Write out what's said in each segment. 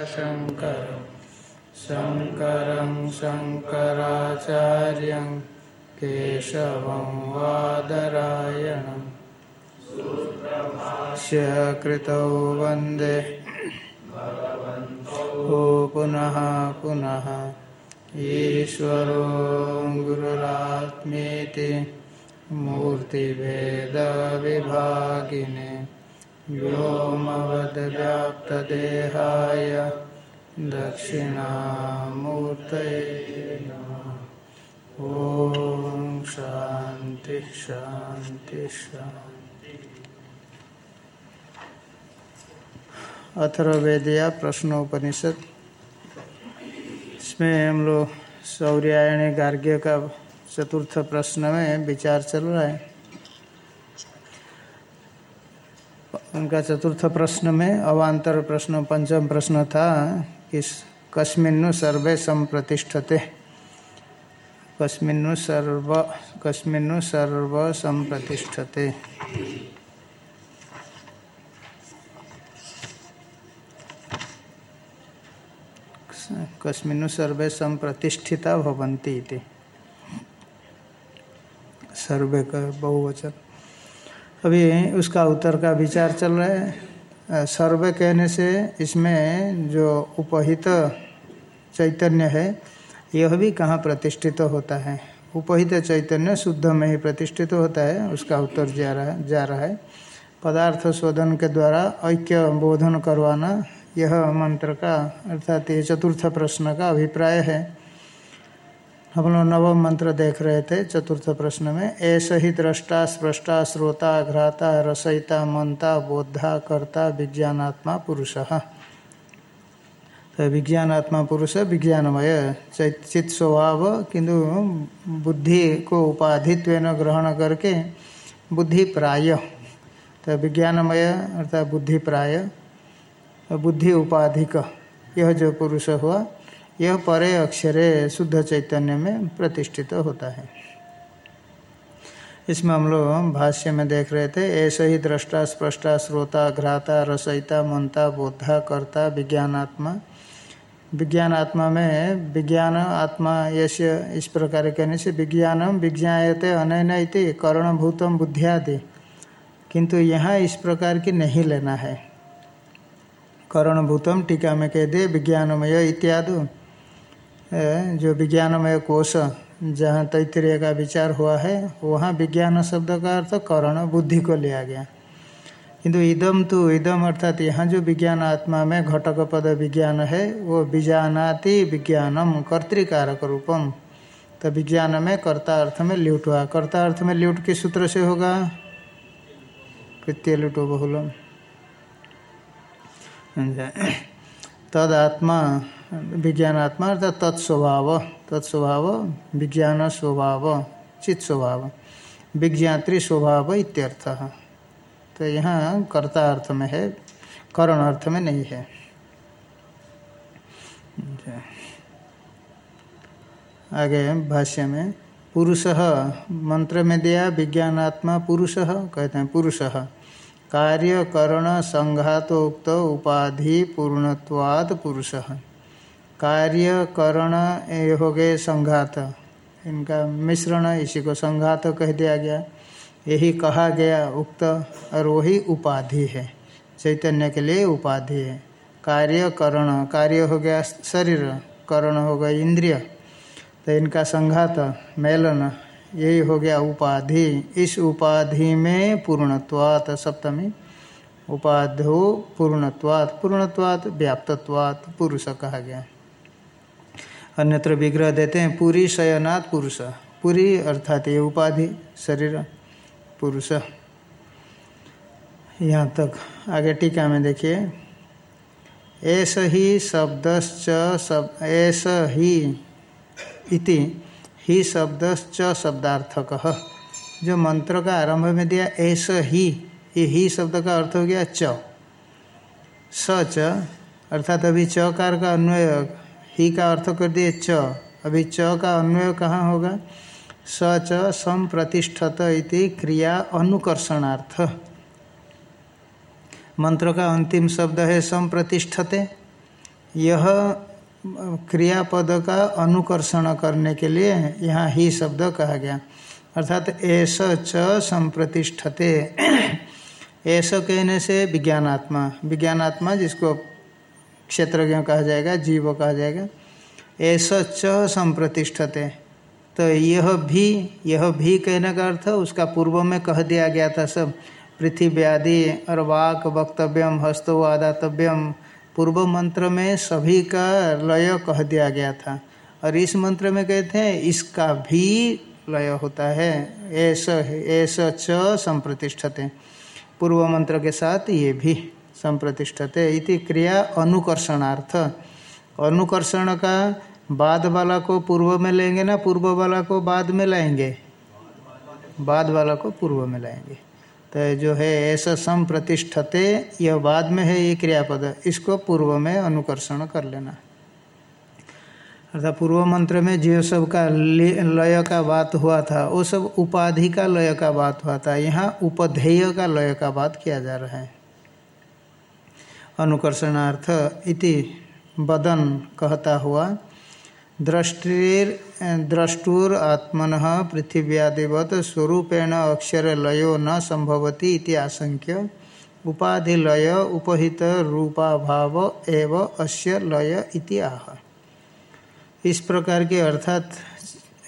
लोकशङ्करं शङ्करं शङ्कराचार्यं केशवं वादरायणम् स्य कृतौ वंदे ओ पुनः पुनः। ईश्वरो गुरुरात्मेति मूर्तिभेदविभागिने। व्योमवद्व्याप्तदेहाय दक्षिणामूर्तये ॐ शान्ति शान्ति शान्ति। अथर्वेदिया प्रश्नोपनिषद। इसमें हम लोग सौर्यायणी गार्ग्य का चतुर्थ प्रश्न में विचार चल रहा है। उनका चतुर्थ प्रश्न में अवान्तर प्रश्न, पंचम प्रश्न था कि कस्मिन्नु सर्वे संप्रतिष्ठते। कस्मिन्नु सर्व कस्मिन्नु सर्व संप्रतिष्ठते। कस्मिन्नु सर्वे संप्रतिष्ठिता भवन्ति इति। सर्वे का बहुवचन। अभी उसका उत्तर का विचार चल रहा है। सर्वे कहने से इसमें जो उपहित चैतन्य है, यह भी कहाँ प्रतिष्ठित होता है? उपहित चैतन्य शुद्ध में ही प्रतिष्ठित होता है, उसका उत्तर जा रहा है जा रहा है। पदार्थ शोधन के द्वारा ऐक्य बोधन करवाना, यह मंत्र का, अर्थात ये चतुर्थ प्रश्न का अभिप्राय है। हम लोग नवम मंत्र देख रहे थे चतुर्थ प्रश्न में। ऐसा ही दृष्टा स्पृष्टा श्रोता घ्राता, रसयिता, मनता बोधा कर्ता, विज्ञानात्मा, पुरुष। तो विज्ञानात्मा, पुरुष, विज्ञानमय। चित स्वभाव किंतु बुद्धि को उपाधित्व ग्रहण करके बुद्धि प्राय। तो विज्ञानमय अर्थात बुद्धि प्राय, बुद्धि उपाधिक। यह जो पुरुष हुआ यह परे अक्षरे शुद्ध चैतन्य में प्रतिष्ठित होता है। इसमें हम लोग भाष्य में देख रहे थे, ऐसे ही दृष्टा, स्पष्टा श्रोता घ्राता, रसयिता मनता बोधा कर्ता, विज्ञानात्मा। विज्ञान आत्मा में विज्ञान, आत्मा यश इस प्रकार कहने से विज्ञानम विज्ञाते अनैन इति करणभूतम बुद्धियादि। किंतु यहाँ इस प्रकार की नहीं लेना है। करणभूतम टीका में कह दे विज्ञानमय इत्यादि। जो विज्ञानमय कोश, जहाँ तैतरीय का विचार हुआ है, वहाँ विज्ञान शब्द का अर्थ करण, बुद्धि को लिया गया। किंतु इदम तो इदम अर्थात यहाँ जो विज्ञान आत्मा में घटक पद विज्ञान है, वो बीजानाति विज्ञानम कर्तिकारक रूपम। तो विज्ञान में कर्ता अर्थ में ल्यूट हुआ। कर्ता अर्थ में ल्यूट किस सूत्र से होगा? कृत्य लुटो बहुलम। तद आत्मा विज्ञान आत्मा अर्थात तत्स्वभाव तत्स्वभाव विज्ञान स्वभाव चित स्वभाव विज्ञात्री स्वभाव इत्यर्थ तो यहाँ कर्ता अर्थ में है करण अर्थ में नहीं है आगे भाष्य में पुरुष मंत्र में दिया विज्ञानात्मा पुरुष कहते हैं पुरुष कार्य करण संघातोक्त उपाधि पूर्णत्वाद पुरुष कार्य करण हो गए संघात। इनका मिश्रण इसी को संघात कह दिया गया। यही कहा गया उक्त और वही उपाधि है। चैतन्य के लिए उपाधि है। कार्य करण कार्य हो गया शरीर, करण हो गया इंद्रिय। तो इनका संघात, मेलन, यही हो गया उपाधि। इस उपाधि में पूर्णत्वात, सप्तमी। उपाधो पूर्णत्वात पूर्णत्वात, व्याप्तत्वात, पुरुष कहा गया। अन्यत्र विग्रह देते हैं, पूरी शयनाथ पुरुष। पूरी अर्थात ये उपाधि, शरीर, पुरुष। यहाँ तक। आगे टीका में देखिए। ऐसा ही शब्दश्च शब्द ऐसा ही इति, ही शब्दश्च शब्दार्थक। जो मंत्र का आरंभ में दिया, ऐसा ही ये ही शब्द का अर्थ हो गया, च। स च अर्थात अभी चकार का अन्वय ही का अर्थ कर दिए च। अभी च का अन्वय कहाँ होगा? स च संप्रतिष्ठत इति क्रिया अनुकर्षणार्थ। मंत्र का अंतिम शब्द है संप्रतिष्ठते। यह क्रियापद का अनुकर्षण करने के लिए यहाँ ही शब्द कहा गया। अर्थात ऐस च संप्रतिष्ठते। ऐसा कहने से विज्ञानात्मा। विज्ञानात्मा जिसको क्षेत्रज्ञ कहा जाएगा, जीव कहा जाएगा, ऐसा च संप्रतिष्ठते। तो यह भी यह भी कहने का अर्थ, उसका पूर्व में कह दिया गया था सब, पृथ्वी आदि और वाक, वक्तव्यम, हस्तो, आदातव्यम, पूर्व मंत्र में सभी का लय कह दिया गया था। और इस मंत्र में कहते हैं, इसका भी लय होता है, ऐसा ऐसा च संप्रतिष्ठते। पूर्व मंत्र के साथ ये भी। संप्रतिष्ठते इति क्रिया अनुकर्षणार्थ। अनुकर्षण का बाद वाला को पूर्व में लेंगे ना? पूर्व वाला को बाद में लाएँगे। बाद वाला को पूर्व में लाएँगे। तो जो है, ऐसा संप्रतिष्ठते, यह बाद में है ये क्रियापद। इसको पूर्व में अनुकर्षण कर लेना। अर्थात पूर्व मंत्र में जो सब का लय का बात हुआ था, वो सब उपाधि का लय का बात हुआ था। यहाँ उपधेय का लय का बात किया जा रहा है। अनुकर्षणार्थ इति बदन कहता हुआ दृष्टिर द्रष्टुर आत्मन पृथिव्यादिवत स्वरूपेण अक्षर लयो न संभवती इति आशंक्य उपाधि लय उपहित रूपाभाव एव अस्य लय इति आह। इस प्रकार के अर्थात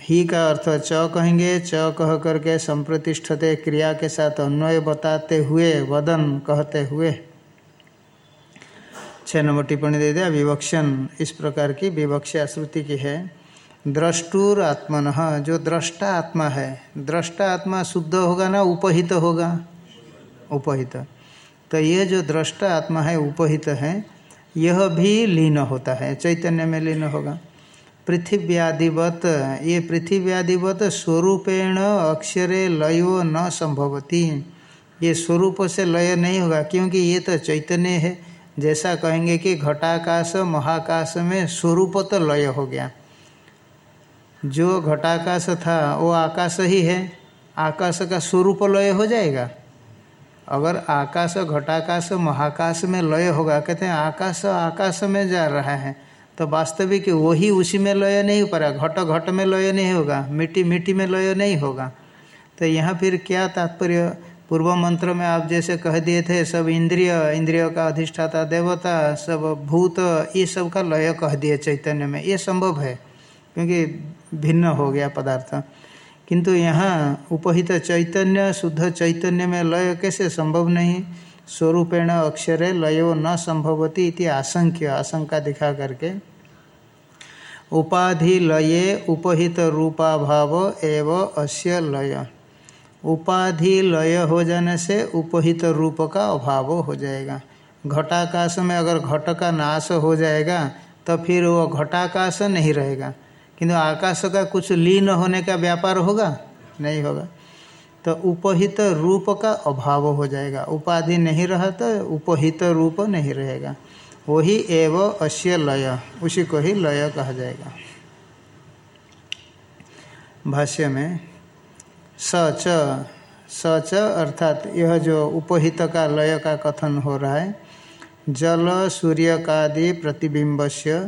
ही का अर्थ च कहेंगे, च कह करके संप्रतिष्ठते क्रिया के साथ अन्वय बताते हुए, वदन कहते हुए छः नंबर टिप्पणी दे दिया, विवक्षण, इस प्रकार की विवक्षा श्रुति की है। द्रष्टुर आत्मन, जो दृष्टा आत्मा है दृष्टा आत्मा शुद्ध होगा ना उपहित होगा? उपहित। तो ये जो दृष्टा आत्मा है, उपहित है, यह भी लीन होता है, चैतन्य में लीन होगा। पृथिव्यादिवत, ये पृथिव्यादिवत स्वरूपेण अक्षरे लयो न संभवती। ये स्वरूप से लय नहीं होगा, क्योंकि ये तो चैतन्य है। जैसा कहेंगे कि घटाकाश महाकाश में स्वरूप तो लय हो गया। जो घटाकाश था, वो आकाश ही है। आकाश का स्वरूप लय हो जाएगा। अगर आकाश, घटाकाश, महाकाश में लय होगा, कहते हैं आकाश आकाश में जा रहा है तो वास्तविक वही उसी में लय नहीं हो पा रहा घट घट में लय नहीं होगा। मिट्टी मिट्टी में लय नहीं होगा। तो यहाँ फिर क्या तात्पर्य? पूर्व मंत्र में आप जैसे कह दिए थे, सब इंद्रिय, इंद्रियों का अधिष्ठाता, देवता, सब भूत, ये सब का लय कह दिए चैतन्य में। ये संभव है, क्योंकि भिन्न हो गया पदार्थ। किंतु यहाँ उपहित चैतन्य, शुद्ध चैतन्य में लय कैसे संभव नहीं? स्वरूपेण अक्षरे लयो न संभवती इति आशंक्य, आशंका दिखा करके। उपाधि लये, उपहित रूपाभाव एव अस्य लय। उपाधि लय हो जाने से उपहित रूप का अभाव हो जाएगा। घटाकाश में अगर घट का नाश हो जाएगा तो फिर वो घटाकाश नहीं रहेगा। किंतु आकाश का कुछ लीन होने का व्यापार होगा? नहीं होगा। तो उपहित रूप का अभाव हो जाएगा। उपाधि नहीं रहा तो उपहित रूप नहीं रहेगा। वही एव अश्य लय, उसी को ही लय कहा जाएगा। भाष्य में सच सच अर्थात यह जो उपहित का लय का कथन हो रहा है जल सूर्य कादि प्रतिबिंब से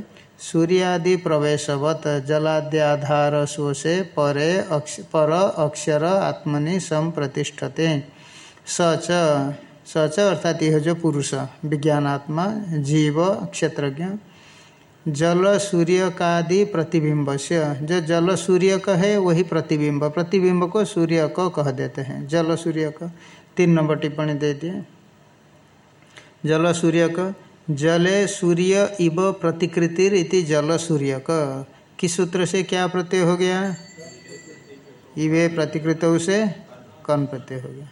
सूर्यादि प्रवेशवत जलाद्याधार शोषे परे अक्ष पर अक्षर आत्मनि संप्रतिष्ठते। सच सच अर्थात यह जो पुरुष विज्ञानात्मा जीव क्षेत्रज्ञ जल सूर्य का आदि प्रतिबिंब से जो जल सूर्य का है, वही प्रतिबिंब। प्रतिबिंब को सूर्य को कह देते हैं। जल सूर्य का तीन नंबर टिप्पणी दे दिए जल सूर्य का जले सूर्य इव प्रतिकृतिर इति जल सूर्य का किस सूत्र से क्या प्रत्यय हो गया? इवे प्रतिकृत से कौन प्रत्यय हो गया।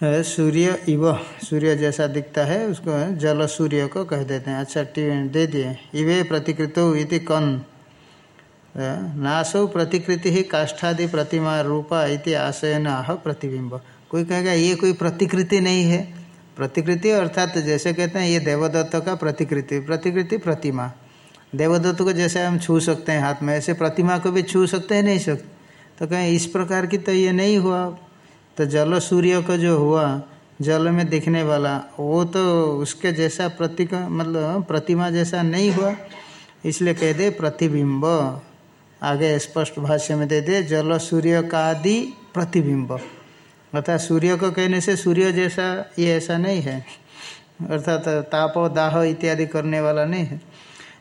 सूर्य इव, सूर्य जैसा दिखता है, उसको जल सूर्य को कह देते हैं। अच्छा दे दिए। इवे प्रतिकृत इति कन। नासो प्रतिकृति ही काष्ठादि प्रतिमा रूपा इति आशयन आह प्रतिबिंब कोई कहेगा, ये कोई प्रतिकृति नहीं है। प्रतिकृति अर्थात तो जैसे कहते हैं, ये देवदत्त का प्रतिकृति। प्रतिकृति प्रतिमा। देवदत्त को जैसे हम छू सकते हैं हाथ में, ऐसे प्रतिमा को भी छू सकते हैं, नहीं सकते तो कहें, इस प्रकार की तो ये नहीं हुआ। तो जल सूर्य का जो हुआ, जल में दिखने वाला, वो तो उसके जैसा प्रतीक मतलब प्रतिमा जैसा नहीं हुआ। इसलिए कह दे प्रतिबिंब। आगे स्पष्ट भाष्य में दे दे, जल सूर्य का आदि प्रतिबिंब। अर्थात सूर्य को कहने से सूर्य जैसा ये ऐसा नहीं है। अर्थात ताप, दाह इत्यादि करने वाला नहीं है।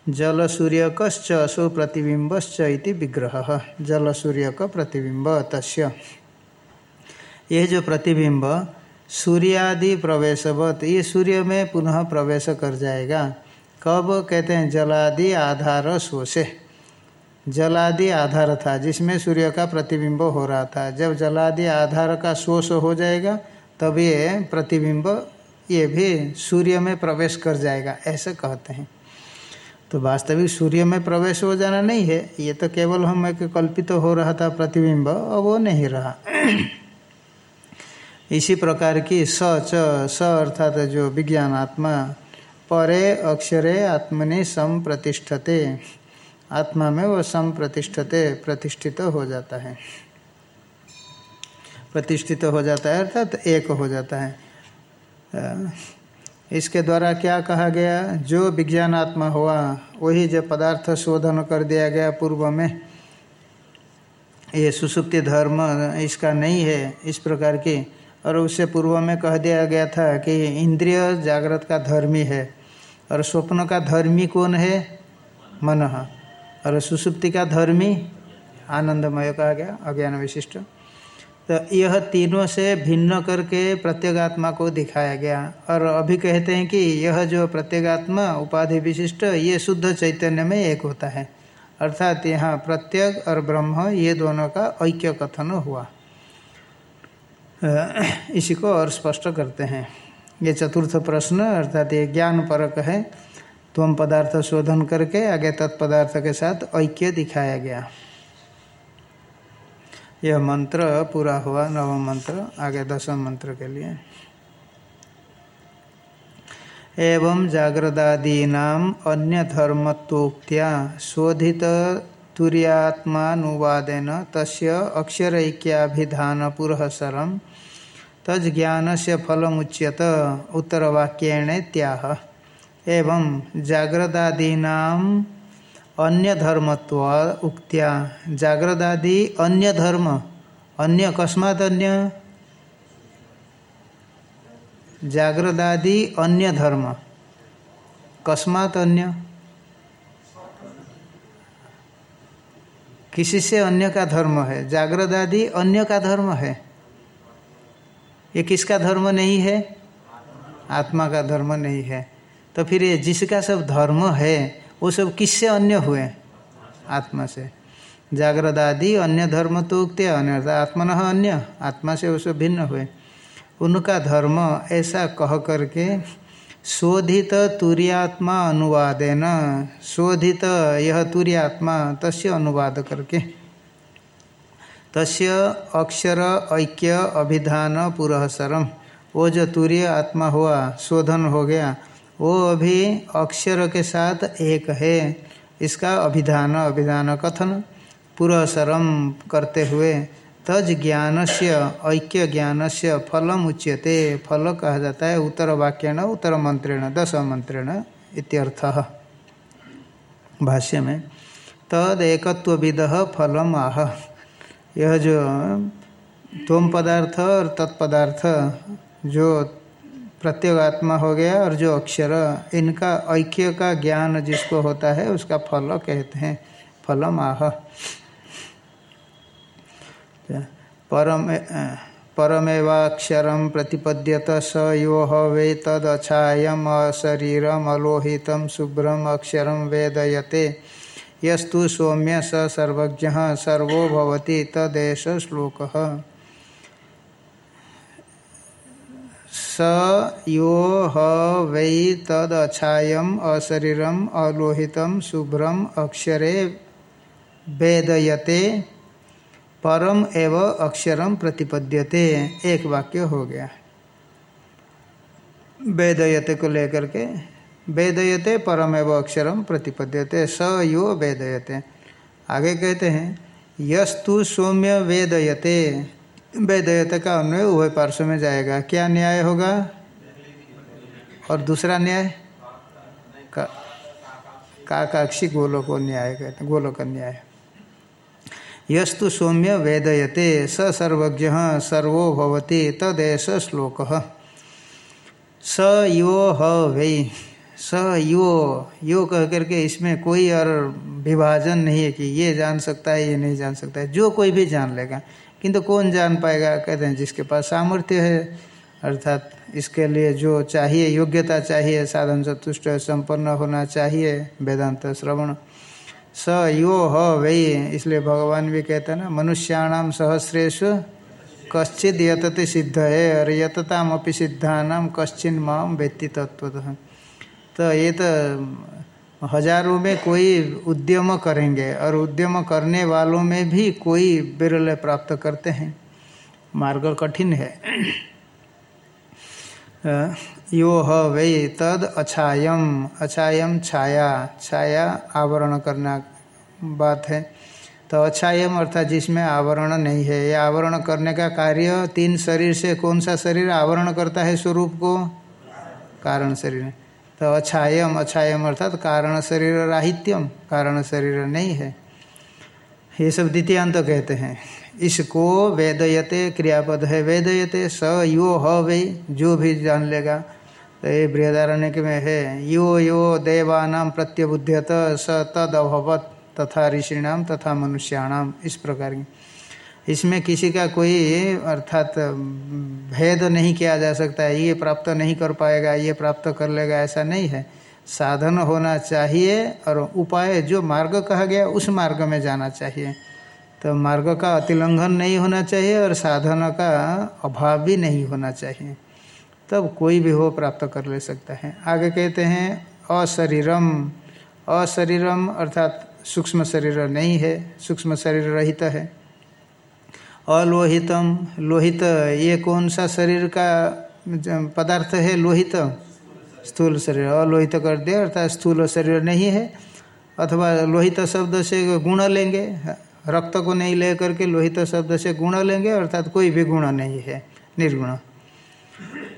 जल सूर्य कश्च असो प्रतिबिंबश्च इति विग्रह। जल सूर्य का प्रतिबिंब, तस्य। यह जो प्रतिबिंब, सूर्यादि प्रवेशवत, ये सूर्य में पुनः प्रवेश कर जाएगा। कब? कहते हैं, जलादि आधार शोषे जलादि आधार था, जिसमें सूर्य का प्रतिबिंब हो रहा था। जब जलादि आधार का शोष हो जाएगा, तब ये प्रतिबिंब, ये भी सूर्य में प्रवेश कर जाएगा, ऐसे कहते हैं। तो वास्तविक सूर्य में प्रवेश हो जाना नहीं है, ये तो केवल हम एक कल्पित तो हो रहा था प्रतिबिंब, अब वो नहीं रहा। इसी प्रकार की स, च, स अर्थात जो विज्ञान, आत्मा, परे, अक्षरे, आत्मनि सम प्रतिष्ठते आत्मा में वो सम प्रतिष्ठते प्रतिष्ठित हो जाता है। प्रतिष्ठित हो जाता है, अर्थात एक हो जाता है। इसके द्वारा क्या कहा गया? जो विज्ञान आत्मा हुआ, वही जो पदार्थ शोधन कर दिया गया पूर्व में, ये सुसुप्ति धर्म, इसका नहीं है। इस प्रकार की और उससे पूर्व में कह दिया गया था कि इंद्रिय जागृत का धर्मी है और स्वप्न का धर्मी कौन है? मन। और सुसुप्ति का धर्मी? आनंदमय कहा गया, अज्ञान विशिष्ट। तो यह तीनों से भिन्न करके प्रत्येगात्मा को दिखाया गया। और अभी कहते हैं कि यह जो प्रत्येगात्मा, उपाधि विशिष्ट, ये शुद्ध चैतन्य में एक होता है। अर्थात यहाँ प्रत्येक और ब्रह्म, ये दोनों का ऐक्य कथन हुआ। इसी को और स्पष्ट करते हैं। ये चतुर्थ प्रश्न, अर्थात ये ज्ञान परक है। तुम पदार्थ शोधन करके आगे तत्पदार्थ के साथ ऐक्य दिखाया गया। यह मंत्र पूरा हुआ, नवम मंत्र, आगे दसम मंत्र के लिए। एवं जागृदादीना अन्य धर्मत्वोक्त्या शोधित तुर्यात्मानुवादेन तस्य अक्षरैक्याभिधान पुरःसरम तज ज्ञान से फलमुच्यत उत्तरवाक्येण त्याह एवं जागृदादीना अन्य धर्मत्व उक्त्या जागृदादि अन्य धर्म अन्य अकस्मात अन्य? जागृदादि अन्य धर्म कस्मात अन्य? किसी से अन्य का धर्म है? जागृत आदि अन्य का धर्म है? ये किसका धर्म नहीं है? आत्मा का धर्म नहीं है। तो फिर ये जिसका सब धर्म है, वो सब किससे अन्य हुए? आत्मा से। जागृत आदि अन्य धर्म तो उगते अन्य आत्मन अन्य, आत्मा से वो सब भिन्न हुए। उनका धर्म ऐसा कह करके, शोधित तुर्यात्मा अनुवादेन, शोधित यह तुर्यात्मा तस्य अनुवाद करके। तस्य अक्षर ऐक्य अभिधान पुरःसरम। वो जो तूर्य आत्मा हुआ शोधन हो गया। वो अभी अक्षर के साथ एक है। इसका अभिधान अभिधान कथन। पुरःसरम करते हुए, तज ज्ञान से ऐक्य ज्ञान से फलम उच्यते। फल कहा जाता है, उत्तर वाक्यण, उत्तर मंत्रेण दस मंत्रेण इत्यर्थ। भाष्य में तद एकत्व फलम आह। यह जो तोम पदार्थ और तत्पदार्थ जो प्रत्येगात्मा हो गया और जो अक्षर, इनका ऐक्य का ज्ञान जिसको होता है, उसका फल कहते हैं, फलम आह। परम, परमेवाक्षर प्रतिपद्यत स यो वे तदछायम अशरीरम अलोहित शुभ्रम अक्षर वेदयते। यस्तु सौम्य स सर्वज्ञ, सर्वो भवति तदेश श्लोक। स यो ह वै अशरीरम अलोहित शुभ्रम, अक्षरे वेदयते परम एव अक्षरम प्रतिपद्यते। एक वाक्य हो गया। वेदयते को लेकर के वेदयते परम एव अक्षरम प्रतिपद्यते, स यो वेदयते। आगे कहते हैं, यस्तु सौम्य वेदयते। वेदयत का अन्वय उभय पार्श्व में जाएगा। क्या न्याय होगा? और दूसरा न्याय? का, काकाक्षी गोलोक न्याय कहते गोलोक न्याय। यस्तु सौम्य वेदयते, स सर्वज्ञ, सर्वो भवति तदेश श्लोक। स यो ह वै। स यो यो कह करके इसमें कोई और विभाजन नहीं है कि ये जान सकता है, ये नहीं जान सकता है। जो कोई भी जान लेगा। किंतु कौन जान पाएगा? कहते हैं जिसके पास सामर्थ्य है, अर्थात इसके लिए जो चाहिए, योग्यता चाहिए, साधन चतुष्ट संपन्न होना चाहिए, वेदांत श्रवण। स यो ह वही इसलिए भगवान भी कहते हैं ना मनुष्याणाम सहस्रेश कश्चित यतते सिद्ध है, और यतताम अपनी सिद्धानाम कश्चिन माम व्यक्ति तत्व तो ये तो हज़ारों में कोई उद्यम करेंगे और उद्यम करने वालों में भी कोई विरल प्राप्त करते हैं। मार्ग कठिन है। यो ह तद अछायम अछायम छाया छाया आवरण करना बात है। तो अछायम अर्थात जिसमें आवरण नहीं है। ये आवरण करने का कार्य तीन शरीर से कौन सा शरीर आवरण करता है स्वरूप को? कारण शरीर। तो अछायम अछायम अर्थात तो कारण शरीर राहित्यम, कारण शरीर नहीं है। ये सब द्वितीयांत तो कहते हैं। इसको वेदयते क्रियापद है। वेदयते स, यो, ह, वे, जो भी जान लेगा। तो ये बृहदारण्य में है। यो यो देवानाम प्रत्यबुध्यत स तद अभवत तथा ऋषिणाम तथा मनुष्याणाम इस प्रकार की। इसमें किसी का कोई, अर्थात, भेद नहीं किया जा सकता है। ये प्राप्त नहीं कर पाएगा, ये प्राप्त कर लेगा, ऐसा नहीं है। साधन होना चाहिए और उपाय जो मार्ग कहा गया, उस मार्ग में जाना चाहिए। तो मार्ग का अतिलंघन नहीं होना चाहिए और साधन का अभाव भी नहीं होना चाहिए। तब कोई भी हो प्राप्त कर ले सकता है। आगे कहते हैं, अशरीरम। अशरीरम, अर्थात सूक्ष्म शरीर नहीं है, सूक्ष्म शरीर रहित है। अलोहितम। लोहित, ये कौन सा शरीर का पदार्थ है? लोहित। स्थूल शरीर। अलोहित कर दे, अर्थात स्थूल शरीर नहीं है, अथवा लोहित शब्द से गुण लेंगे, रक्त को नहीं ले करके लोहित शब्द से गुण लेंगे, अर्थात कोई भी गुण नहीं है, निर्गुण।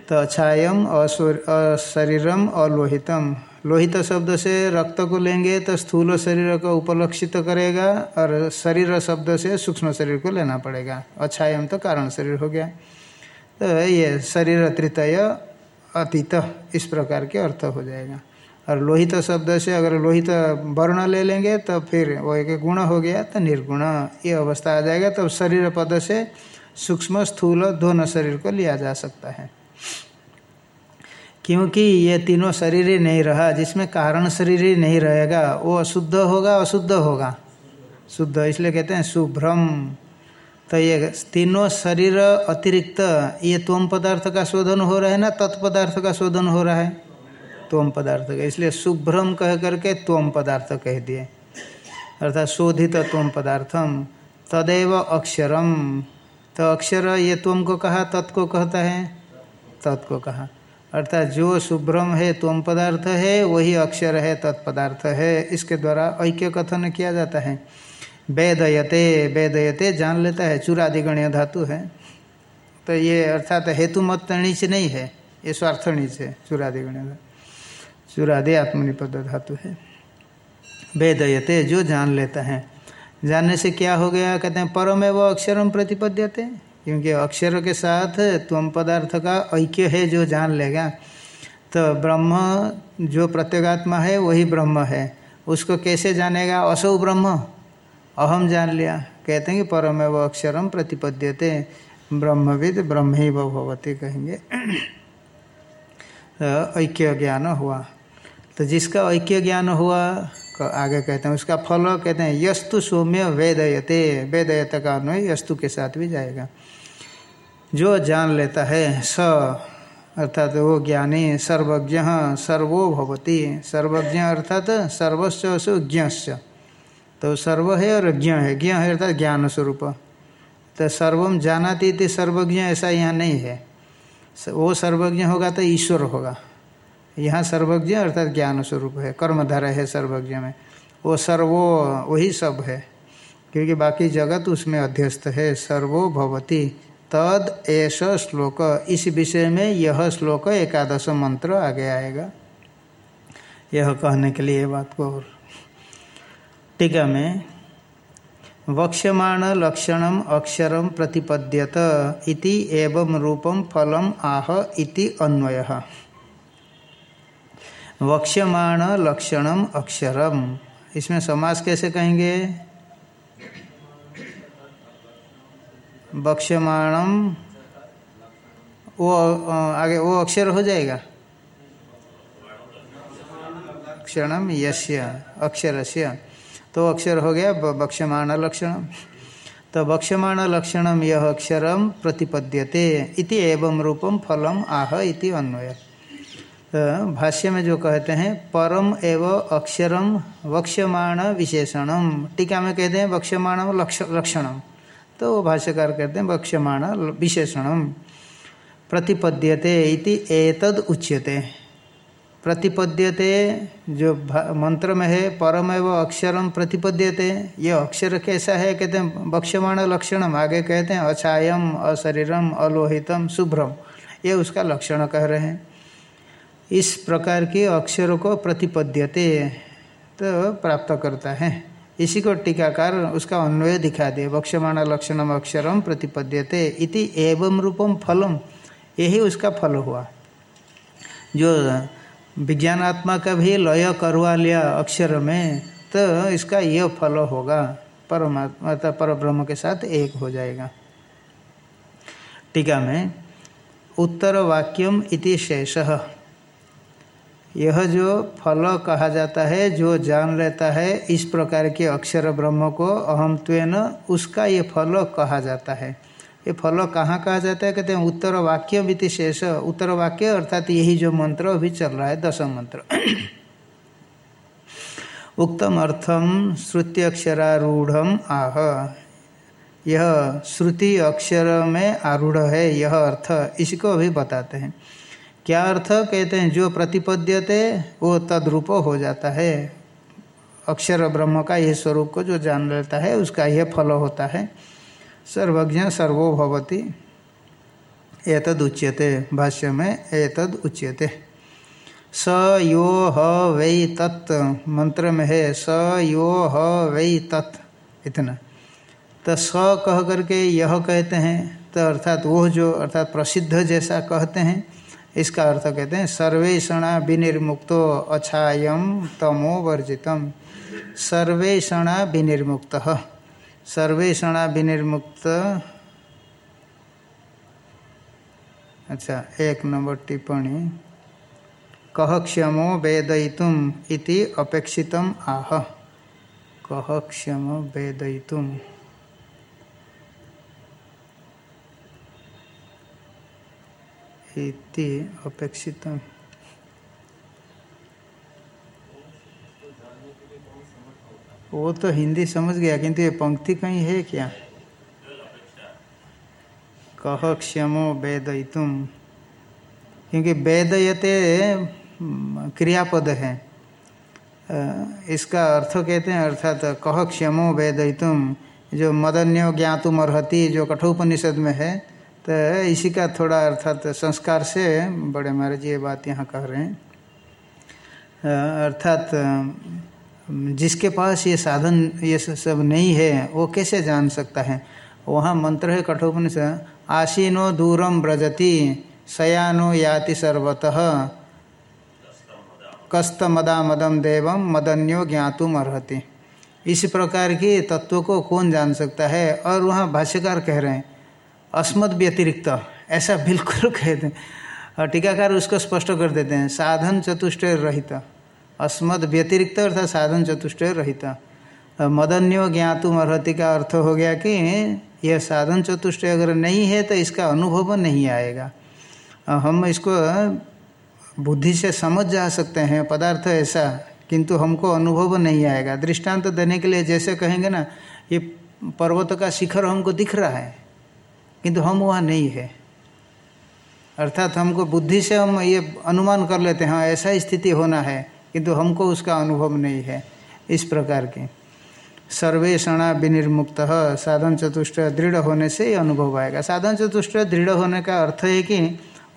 तो अछायम अशरीरम अलोहितम। लोहित शब्द से रक्त को लेंगे तो स्थूल शरीर को उपलक्षित करेगा और शरीर शब्द से सूक्ष्म शरीर को लेना पड़ेगा। अछायम तो कारण शरीर हो गया। तो ये शरीर तृतय अतीत, इस प्रकार के अर्थ हो जाएगा। और लोहित शब्द से अगर लोहित वर्ण ले लेंगे तो फिर वो एक गुण हो गया तो निर्गुण ये अवस्था आ जाएगा। तब तो शरीर पद से सूक्ष्म स्थूल दोनों शरीर को लिया जा सकता है। क्योंकि ये तीनों शरीर ही नहीं रहा, जिसमें कारण शरीर ही नहीं रहेगा, वो अशुद्ध होगा अशुद्ध होगा। शुद्ध, इसलिए कहते हैं शुभ्रम। तो ये तीनों शरीर अतिरिक्त, ये तोम पदार्थ का शोधन हो रहा है ना तत्पदार्थ का शोधन हो रहा है? तोम पदार्थ का, इसलिए शुभ्रम कह करके तोम पदार्थ कह दिए। अर्थात शोधित तोम पदार्थम, तदेव अक्षरम। तो अक्षर ये तोम को कहा, तत् को कहता है? तत् को कहा। अर्थात जो शुभ्रम है तोम पदार्थ है, वही अक्षर है, तत्पदार्थ है। इसके द्वारा ऐक्य कथन किया जाता है। वेदयते वेदयते जान लेता है, चूरादिगण्य धातु है। तो ये अर्थात हेतु मत नीच नहीं है, ये स्वार्थ नीच है, चूरादिगण्य चुरादे आत्मनिपद धातु है। वेदयते जो जान लेता है। जानने से क्या हो गया? कहते हैं परम एवं अक्षरम प्रतिपद्यते। क्योंकि अक्षर के साथ त्वम पदार्थ का ऐक्य है जो जान लेगा। तो ब्रह्म जो प्रत्येगात्मा है, वही ब्रह्म है। उसको कैसे जानेगा? असौ ब्रह्म। अहम जान लिया। कहते हैं कि परम एवं अक्षरम प्रतिपद्यते। ब्रह्मविद ब्रह्म ही भवती कहेंगे। ऐक्य ज्ञान हुआ। तो जिसका ऐक्य ज्ञान हुआ आगे कहते हैं, उसका फल कहते हैं, यस्तु सौम्य वेदयते, वेदयत का अन्वय यस्तु के साथ भी जाएगा। जो जान लेता है, स, अर्थात वो ज्ञानी, सर्वज्ञ सर्वो भवती। सर्वज्ञ अर्थात सर्वस्व ज्ञ तो सर्व है और ज्ञ है। ज्ञ है अर्थात ज्ञान स्वरूप। तो सर्वम जानाती थी सर्वज्ञ ऐसा यहाँ नहीं है। वो सर्वज्ञ होगा तो ईश्वर होगा। यहाँ सर्वज्ञ अर्थात ज्ञान स्वरूप है, कर्मधारा है सर्वज्ञ में। वो सर्वो, वही सब है। क्योंकि बाकी जगत उसमें अध्यस्त है, सर्वो भवती। तद एष श्लोक। इस विषय में यह श्लोक एकादश मंत्र आगे आएगा। यह कहने के लिए बात को टीका में, वक्ष्यमाण लक्षण अक्षर प्रतिपद्यत इति एवं रूपम फलम आह इति अन्वय। वक्ष्यमाण लक्षणम अक्षरम। इसमें समास कैसे कहेंगे? वक्ष्यमाणम, वो आगे वो अक्षर हो जाएगा। क्षणम यश्य अक्षरस्य। तो अक्षर हो गया बक्ष्यमाण लक्षण तो बक्ष्यमाण लक्षणम यह अक्षरम प्रतिपद्यते, इति एवं रूपम फलम आह इति अन्वय तो भाष्य में जो कहते हैं, परम एव अक्षरम वक्ष्यमाण विशेषणम। टीका में कहते हैं वक्ष्यमाण लक्षणम। तो वो भाष्यकार कहते हैं वक्ष्यमाण विशेषणम। प्रतिपद्यते इति एतद उच्यते। प्रतिपद्यते जो मंत्र में है, परम एवं अक्षरम प्रतिपद्यते। ये अक्षर कैसा है? कहते हैं वक्ष्यमाण लक्षणम। आगे कहते हैं अछायम, अशरीरम, अलोहितम, शुभ्रम। ये उसका लक्षण कह रहे हैं। इस प्रकार के अक्षरों को प्रतिपद्यते तो प्राप्त करता है। इसी को टीकाकार उसका अन्वय दिखा दे बक्ष्यमाण लक्षणम अक्षरम प्रतिपद्यते, इति एवं रूपम फलम। यही उसका फल हुआ। जो विज्ञानात्मा का भी लय करवा लिया अक्षर में तो इसका यह फल होगा। परमात्मा पर ब्रह्म के साथ एक हो जाएगा। टीका में, उत्तर वाक्यम इति शेष। यह जो फल कहा जाता है, जो जान लेता है, इस प्रकार के अक्षर ब्रह्म को अहमत्वेन उसका ये फल कहा जाता है। ये फल कहाँ कहा जाता है? कहते हैं, उत्तर वाक्य विति शेष। उत्तर वाक्य अर्थात यही जो मंत्र अभी चल रहा है दसम मंत्र। उक्तम अर्थम श्रुति अक्षरारूढ़ आह। यह श्रुति अक्षर में आरूढ़ है, यह अर्थ इसी को अभी बताते हैं। क्या अर्थ कहते हैं? जो प्रतिपद्यते, वो तद्रूप हो जाता है। अक्षर ब्रह्म का यह स्वरूप को जो जान लेता है, उसका यह फल होता है। सर्वज्ञ सर्वो भवती। एतद उच्यते भाष्य में एतद उच्यते। स यो ह वै तत् मंत्र में है, स यो ह वै तत्, इतना। तो स कह करके यह कहते हैं तो अर्थात वो जो, अर्थात प्रसिद्ध जैसा कहते हैं इसका अर्थ कहते हैं, सर्वेषणा विनिर्मुक्तो अछायम तमो वर्जितम। सर्वेषणा विनिर्मुक्त। सर्वेषणा विनिर्मुक्त अच्छा एक नंबर टिप्पणी। कह क्षमो वेदयितुम इति अपेक्षितम आह। कह क्षम वेदयितुम। इति अपेक्षितम। वो तो हिंदी समझ गया, किंतु ये पंक्ति कहीं है क्या? कह क्षमो वेदयितुम। क्योंकि वेदयते क्रियापद है। इसका अर्थ कहते हैं, अर्थात कह क्षमो वेदयितुम। जो मदन्यो ज्ञातुम अर्ति जो कठोपनिषद में है तो इसी का थोड़ा अर्थात संस्कार से बड़े महाराज ये बात यहाँ कह रहे हैं। अर्थात जिसके पास ये साधन, ये सब नहीं है, वो कैसे जान सकता है? वहाँ मंत्र है कठोपनिषद आशीनो दूरम ब्रजति शयानो याति सर्वतः। कस्त मदा मदम देवम मदन्यो ज्ञातुम अर्ति इस प्रकार की तत्व को कौन जान सकता है? और वहाँ भाष्यकार कह रहे हैं अस्मद व्यतिरिक्त ऐसा बिल्कुल कहते हैं। और टीकाकार उसको स्पष्ट कर देते हैं, साधन चतुष्ट रहित। अस्मद व्यतिरिक्त अर्थात साधन चतुष्ट रहता। मदन्यो ज्ञातुम अर्ति का अर्थ हो गया कि यह साधन चतुष्ट अगर नहीं है तो इसका अनुभव नहीं आएगा। हम इसको बुद्धि से समझ जा सकते हैं, पदार्थ ऐसा, किंतु हमको अनुभव नहीं आएगा। दृष्टांत तो देने के लिए जैसे कहेंगे ना, ये पर्वत का शिखर हमको दिख रहा है। किंतु हम वहाँ नहीं है। अर्थात हमको बुद्धि से हम ये अनुमान कर लेते हैं हाँ ऐसा स्थिति होना है, किंतु हमको उसका अनुभव नहीं है, इस प्रकार के। सर्वेषणा विनिर्मुक्त, साधन चतुष्ट दृढ़ होने से ही अनुभव आएगा। साधन चतुष्ट दृढ़ होने का अर्थ है कि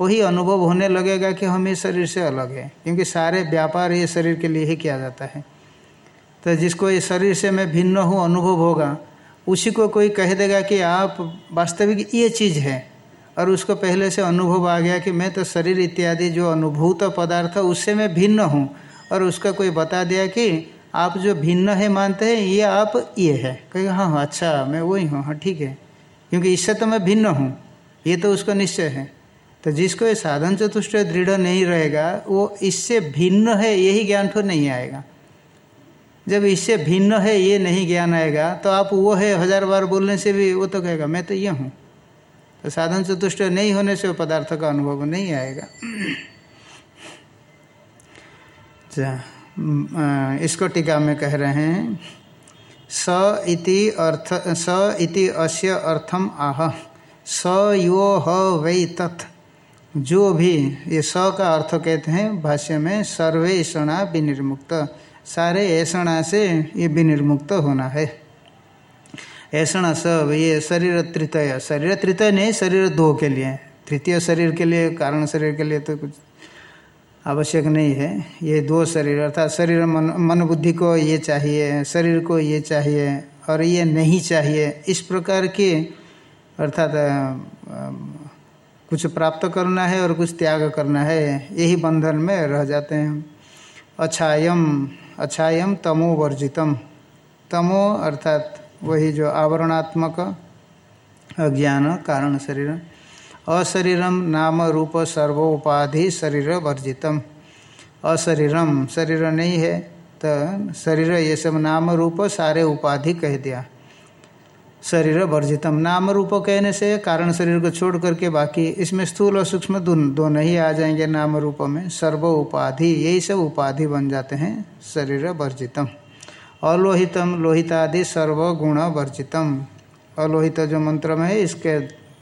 वही अनुभव होने लगेगा कि हम इस शरीर से अलग है, क्योंकि सारे व्यापार ये शरीर के लिए ही किया जाता है। तो जिसको ये शरीर से मैं भिन्न हूँ, अनुभव होगा उसी को कोई कह देगा कि आप वास्तविक ये चीज़ है। और उसको पहले से अनुभव आ गया कि मैं तो शरीर इत्यादि जो अनुभूत पदार्थ, उससे मैं भिन्न हूँ। और उसका कोई बता दिया कि आप जो भिन्न है मानते हैं, ये आप ये है। कहेगा हाँ हाँ अच्छा मैं वही हूँ हाँ ठीक है। क्योंकि इससे तो मैं भिन्न हूँ। ये तो उसका निश्चय है। तो जिसको ये साधन चतुष्ट दृढ़ नहीं रहेगा, वो इससे भिन्न है, यही ज्ञान तो नहीं आएगा। जब इससे भिन्न है, ये नहीं ज्ञान आएगा तो आप वो है, हज़ार बार बोलने से भी वो तो कहेगा, मैं तो ये हूँ। तो साधन चतुष्ट नहीं होने से वो पदार्थ का अनुभव नहीं आएगा। इसको टीका में कह रहे हैं, स इति अर्थ, स इति अस्य अर्थम आह, स यो ह वै तत्। जो भी, ये स का अर्थ कहते हैं, भाष्य में सर्वे ऐसा विनिर्मुक्त। सारे ऐसा से ये विनिर्मुक्त होना है। ऐसा सब ये शरीर तृतय शरीर तृतय नहीं, शरीर दो के लिए। तृतीय शरीर के लिए, कारण शरीर के लिए तो कुछ आवश्यक नहीं है। ये दो शरीर, अर्थात शरीर मन मन बुद्धि को ये चाहिए, शरीर को ये चाहिए और ये नहीं चाहिए। इस प्रकार के, अर्थात कुछ प्राप्त करना है और कुछ त्याग करना है। यही बंधन में रह जाते हैं। अछायम अछायम तमो वर्जितम तमो अर्थात वही जो आवरणात्मक अज्ञान, कारण शरीर अशरीरम नाम रूप सर्वोपाधि शरीर वर्जितम अशरीरम शरीर नहीं है तो शरीर ये सब नाम रूप सारे उपाधि कह दिया। शरीर वर्जितम। नाम रूप कहने से कारण शरीर को छोड़ करके बाकी इसमें स्थूल और सूक्ष्म दोनों ही आ जाएँगे नाम रूप में। सर्व उपाधि, यही सब उपाधि बन जाते हैं, शरीर वर्जितम। अलोहितम, लोहितादि सर्व गुण वर्जितम। अलोहित जो मंत्र में है, इसके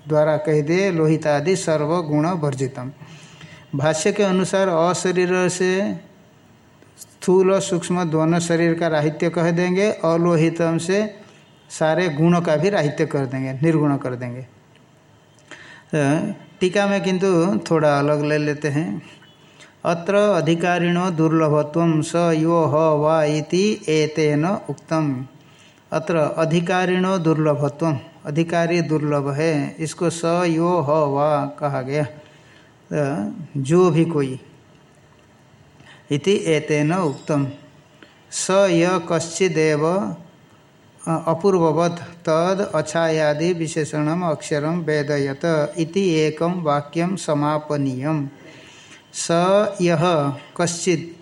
द्वारा कह दिए, लोहितादि सर्व गुण वर्जितम। भाष्य के अनुसार अशरीर से स्थूल सूक्ष्म दोनों शरीर का राहित्य कह देंगे। अलोहितम से सारे गुणों का भी राहित्य कर देंगे, निर्गुण कर देंगे। टीका में किंतु थोड़ा अलग ले लेते हैं। अत्र अधिकारिणो दुर्लभत्व स यो ह वा इति एतेन उक्तम। अत्र अधिकारिणो दुर्लभत्व, अधिकारी दुर्लभ है, इसको स यो ह वा कहा गया। तो जो भी कोई। इति एतेन उक्तम। स य कश्चिदेव अपूर्ववत तद अछायादि विशेषण अक्षर वेदयत इति एकम वाक्यम समापनीयम। स यह कश्चित,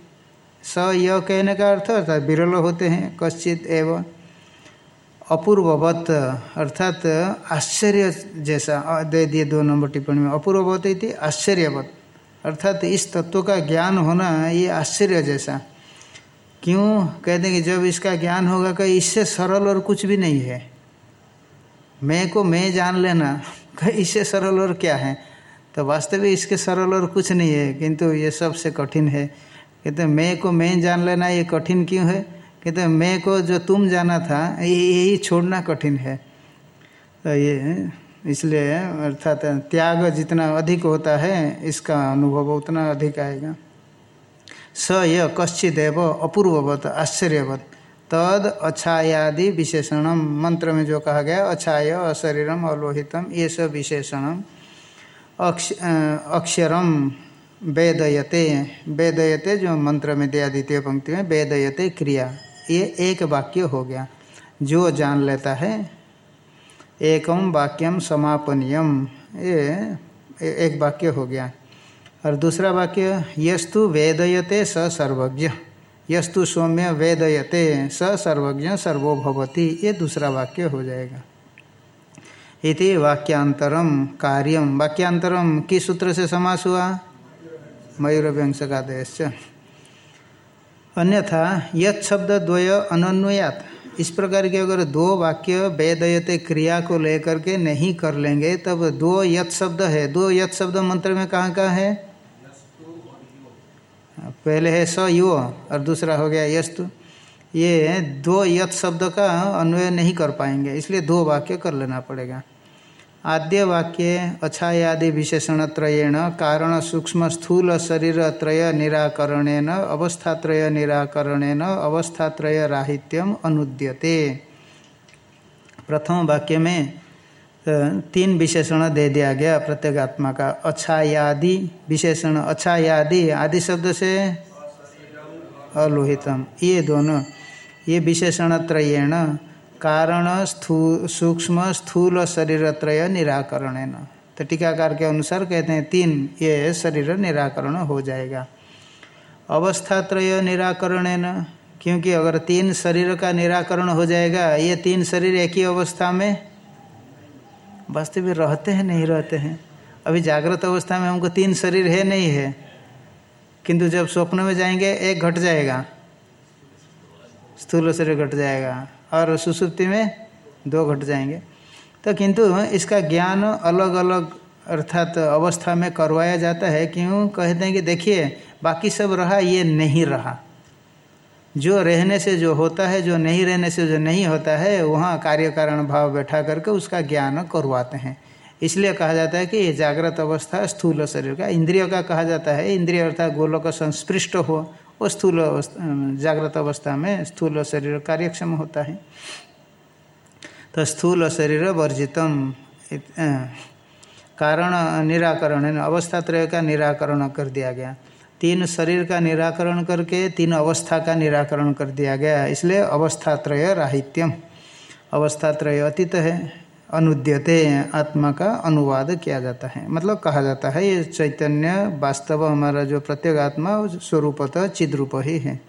स यह कहने का अर्थ अर्थात विरल होते हैं, कश्चित एवं अपूर्ववत, अर्थात आश्चर्य जैसा दे दिए दो नंबर टिप्पणी में, अपूर्ववत इति आश्चर्यवत। अर्थात इस तत्व का ज्ञान होना ये आश्चर्य जैसा। क्यों? कह देंगे जब इसका ज्ञान होगा कि इससे सरल और कुछ भी नहीं है। मैं को मैं जान लेना इससे सरल और क्या है? तो वास्तविक इसके सरल और कुछ नहीं है, किंतु ये सबसे कठिन है। कहते मैं को मैं जान लेना, ये कठिन क्यों है? कहते मैं को जो तुम जाना था यही छोड़ना कठिन है। तो ये, इसलिए अर्थात त्याग जितना अधिक होता है, इसका अनुभव उतना अधिक आएगा। स य कश्चिदेव अपूर्ववत, आश्चर्यवत। तद अछायादि विशेषणम मंत्र में जो कहा गया, अछाय, अशरीरम, अलोहितम, ये सब विशेषणम। अक्षरम वेदयते वेदयते जो मंत्र में दिया द्वितीय पंक्ति में, वेदयते क्रिया। ये एक वाक्य हो गया। जो जान लेता है एकम वाक्यम समापनीयम, ये एक वाक्य हो गया। और दूसरा वाक्य, यस्तु वेदयते स सर्वज्ञ। यस्तु सौम्य वेदयते स सर्वज्ञ सर्वो भवती ये दूसरा वाक्य हो जाएगा। इति वाक्यांतरम कार्यम वाक्यांतरम किस सूत्र से समास हुआ? मयूर व्यंश का देश अन्यथा यथ शब्द द्वय अनन्वयात। इस प्रकार के अगर दो वाक्य वेदयते क्रिया को लेकर के नहीं कर लेंगे, तब दो यथ शब्द है। दो यथ शब्द मंत्र में कहाँ कहाँ है? पहले है स, यु, और दूसरा हो गया यस्तु। ये दो यथ शब्द का अन्वय नहीं कर पाएँगे, इसलिए दो वाक्य कर लेना पड़ेगा। आद्य वाक्य, अछायादि विशेषण त्रयेण कारण, सूक्ष्म, स्थूल, शरीर, त्रय, निराकरणेन, अवस्थात्रय निराकरणेन, अवस्थात्रय, राहित्यम, अनुद्यते। प्रथम वाक्य में तीन विशेषण दे दिया गया प्रत्येगात्मा का। अछायादि विशेषण, अछायादि आदि शब्द से अलोहितम। ये दोनों, ये विशेषण त्रयेण, कारण स्थू, सूक्ष्म स्थूल शरीर त्रय निराकरण तो टीकाकार के अनुसार कहते हैं, तीन, ये शरीर निराकरण हो जाएगा। अवस्था त्रय निराकरण क्योंकि अगर तीन शरीर का निराकरण हो जाएगा, ये तीन शरीर एक ही अवस्था में वास्तव में रहते हैं, नहीं रहते हैं। अभी जागृत अवस्था में हमको तीन शरीर है, नहीं है। किंतु जब स्वप्न में जाएँगे, एक घट जाएगा। स्थूल शरीर घट जाएगा और सुसुप्ति में दो घट जाएँगे। तो किंतु इसका ज्ञान अलग अलग अर्थात अवस्था में करवाया जाता है। क्यों? कहते हैं कि देखिए, बाकी सब रहा, ये नहीं रहा। जो रहने से जो होता है, जो नहीं रहने से जो नहीं होता है, वहाँ कार्य कारण भाव बैठा करके उसका ज्ञान करवाते हैं। इसलिए कहा जाता है कि ये जागृत अवस्था स्थूल शरीर का, इंद्रिय का कहा जाता है। इंद्रिय अर्थात गोलोक संस्पृष्ट हो, वो स्थूल अवस्था जागृत अवस्था में स्थूल शरीर कार्यक्षम होता है। तो स्थूल शरीर वर्जितम कारण निराकरण अवस्था त्रय का निराकरण कर दिया गया। तीन शरीर का निराकरण करके तीन अवस्था का निराकरण कर दिया गया। इसलिए अवस्थात्रय राहित्यम। अवस्थात्रय अतीत है, अनुद्यते आत्मा का अनुवाद किया जाता है। मतलब कहा जाता है, ये चैतन्य वास्तव हमारा जो प्रत्येक आत्मा स्वरूपतः चिद्रूप ही है।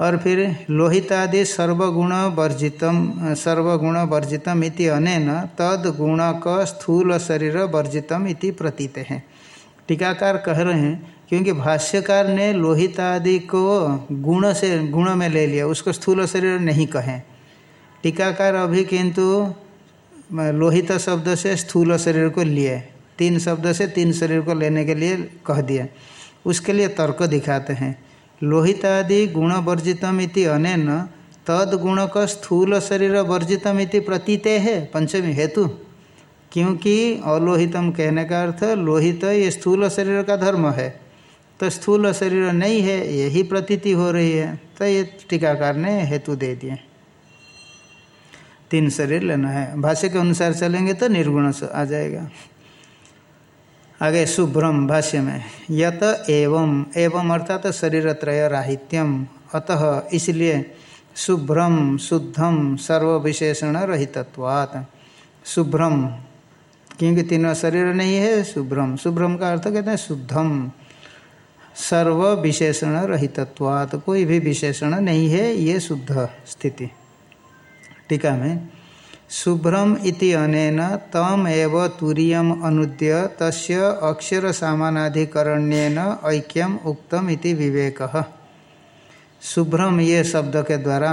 और फिर लोहितादि सर्वगुण वर्जितम सर्वगुण वर्जितम इति अनेन, तद गुण क स्थूल शरीर वर्जितम इति प्रतीत है। टीकाकार कह रहे हैं क्योंकि भाष्यकार ने लोहितादि को गुण से, गुण में ले लिया, उसको स्थूल शरीर नहीं कहें। टीकाकार अभी किंतु लोहित शब्द से स्थूल शरीर को लिए, तीन शब्द से तीन शरीर को लेने के लिए कह दिया। उसके लिए तर्क दिखाते हैं। लोहितादि गुण वर्जितम इति अनेन, तद गुण का स्थूल शरीर वर्जितम इति प्रतीते है, पंचमी हेतु। क्योंकि अलोहितम कहने का अर्थ, लोहित ये स्थूल शरीर का धर्म है। तो स्थूल शरीर नहीं है, यही प्रतीति हो रही है। तो ये टीकाकार ने हेतु दे दिए। तीन शरीर लेना है। भाष्य के अनुसार चलेंगे तो निर्गुण आ जाएगा। आगे शुभ्रम भाष्य में, यत एवं एवं अर्थात शरीर त्रय राहित्यम। अतः इसलिए शुभ्रम, शुद्धम सर्व विशेषण रहितत्वात्। शुभ्रम, क्योंकि तीनों शरीर नहीं है, शुभ्रम। शुभ्रम का अर्थ कहते हैं शुद्धम। सर्व विशेषण रहितत्वात् कोई भी विशेषण नहीं है, ये शुद्ध स्थिति। टीका में, शुभ्रम इति अनेन तम एव तुरीयम अनुद्य तस्य अक्षर सामानाधिकरण्यन ऐक्यम उक्तम इति विवेक। शुभ्रम ये शब्द के द्वारा,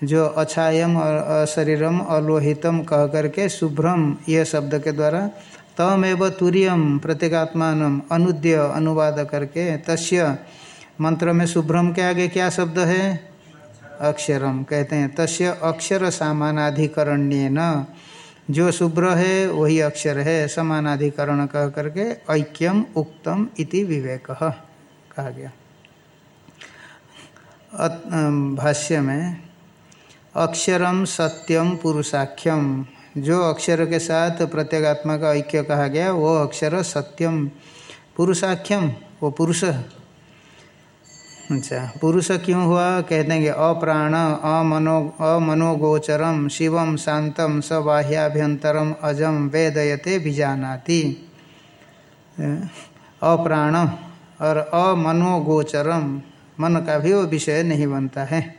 जो अछायम शरीरम अलोहितम कह करके शुभ्रम ये शब्द के द्वारा तम एव तुरीयम प्रत्येगात्मान अनुद्य अनुवाद करके तस्य मंत्र में शुभ्रम के आगे क्या शब्द है? अक्षरम। कहते हैं, तस्य अक्षर समानाधिकरण्य न जो शुभ्र है, वही अक्षर है, समानाधिकरण कह करके ऐक्यम उक्तम इति विवेक कहा गया। भाष्य में, अक्षरम सत्यम पुरुषाख्यम। जो अक्षर के साथ प्रत्येगात्मा का ऐक्य कहा गया, वो अक्षर सत्यम, पुरुषाख्यम, वो पुरुष। अच्छा पुरुष क्यों हुआ? कहते हैं कि अप्राण, अमनो, अमनोगोचरम, शिवम, शांतम, सबाह्याभ्यंतरम, अजम, वेदयते बीजानाति अप्राण और अमनोगोचरम, मन का भी वो विषय नहीं बनता है।